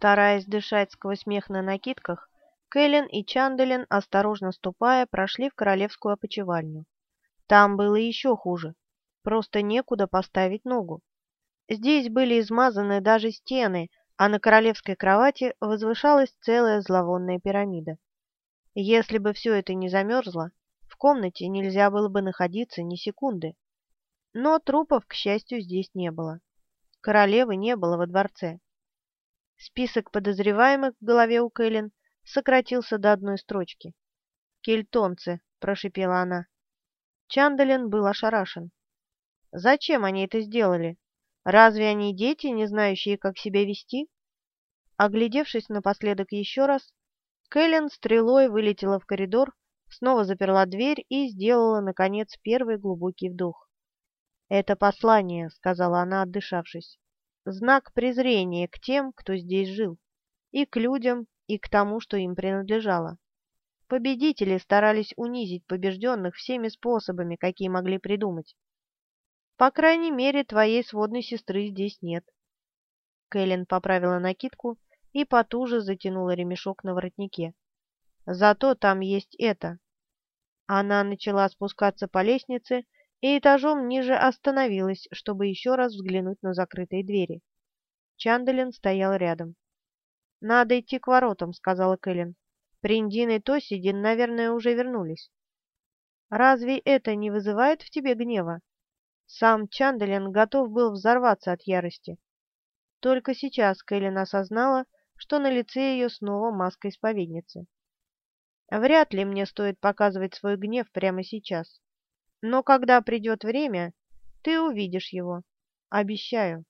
Стараясь дышать сквозь смех на накидках, Кэлен и Чанделин, осторожно ступая, прошли в королевскую опочивальню. Там было еще хуже. Просто некуда поставить ногу. Здесь были измазаны даже стены, а на королевской кровати возвышалась целая зловонная пирамида. Если бы все это не замерзло, в комнате нельзя было бы находиться ни секунды. Но трупов, к счастью, здесь не было. Королевы не было во дворце. Список подозреваемых в голове у Кэлен сократился до одной строчки. «Кельтонцы», — прошипела она. Чандалин был ошарашен. «Зачем они это сделали? Разве они дети, не знающие, как себя вести?» Оглядевшись напоследок еще раз, Кэлен стрелой вылетела в коридор, снова заперла дверь и сделала, наконец, первый глубокий вдох. «Это послание», — сказала она, отдышавшись знак презрения к тем, кто здесь жил, и к людям, и к тому, что им принадлежало. Победители старались унизить побежденных всеми способами, какие могли придумать. По крайней мере, твоей сводной сестры здесь нет. Кэлен поправила накидку и потуже затянула ремешок на воротнике. Зато там есть это. Она начала спускаться по лестнице, и этажом ниже остановилась, чтобы еще раз взглянуть на закрытые двери. Чандалин стоял рядом. «Надо идти к воротам», — сказала Кэлен. «Приндин и Тосидин, наверное, уже вернулись». «Разве это не вызывает в тебе гнева?» Сам Чандалин готов был взорваться от ярости. Только сейчас Кэлен осознала, что на лице ее снова маска исповедницы. «Вряд ли мне стоит показывать свой гнев прямо сейчас. Но когда придет время, ты увидишь его. Обещаю.